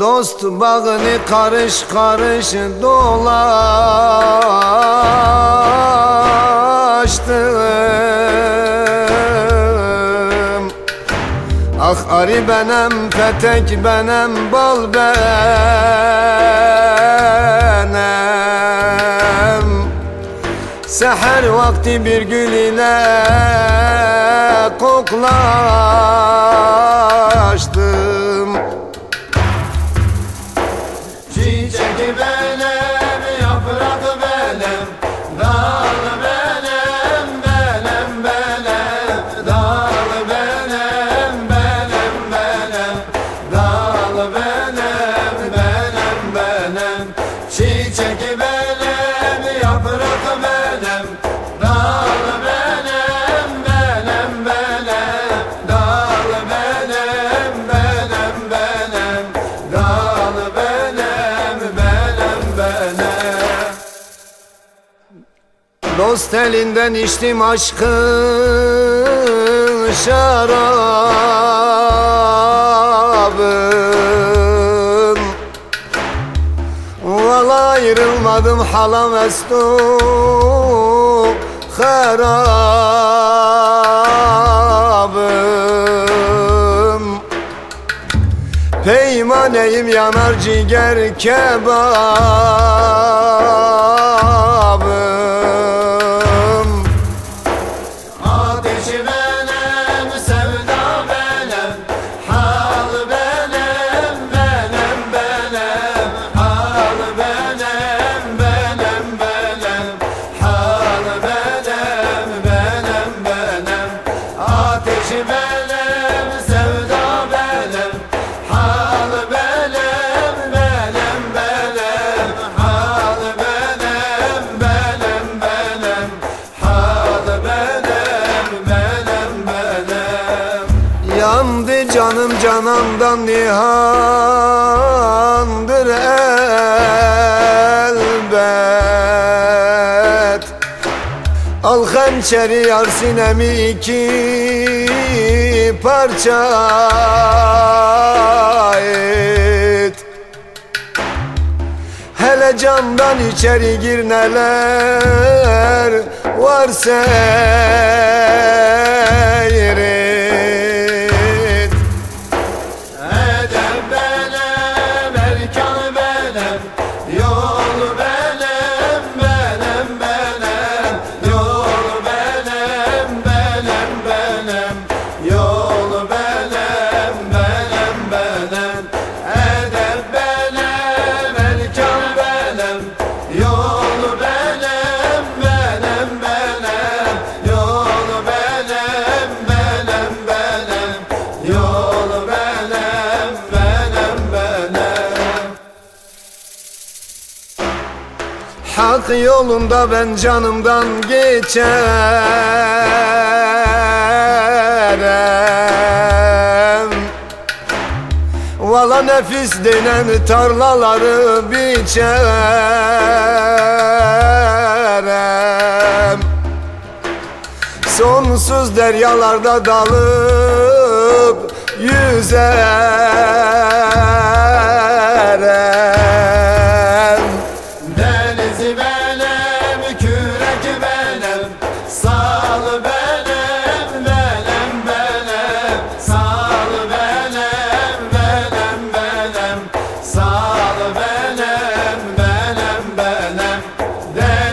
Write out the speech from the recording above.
Dost bağını karış karış dolaştım. Ah arı benem, petek benem, bal benem Seher vakti bir gül ile koklaştım Oliver. Dost elinden içtim aşkın şarabın. Valla ayrılmadım halam estu harabım Peymaneyim yanar ciğer kebabım canandan nihandır elbet. Al hançeri yar sinemi iki parça et Hele camdan içeri gir neler var seyret benim, Yolunda ben canımdan geçerem. Vala nefis denen tarlaları biçerem. Sonsuz deryalarda dalıp yüzer there.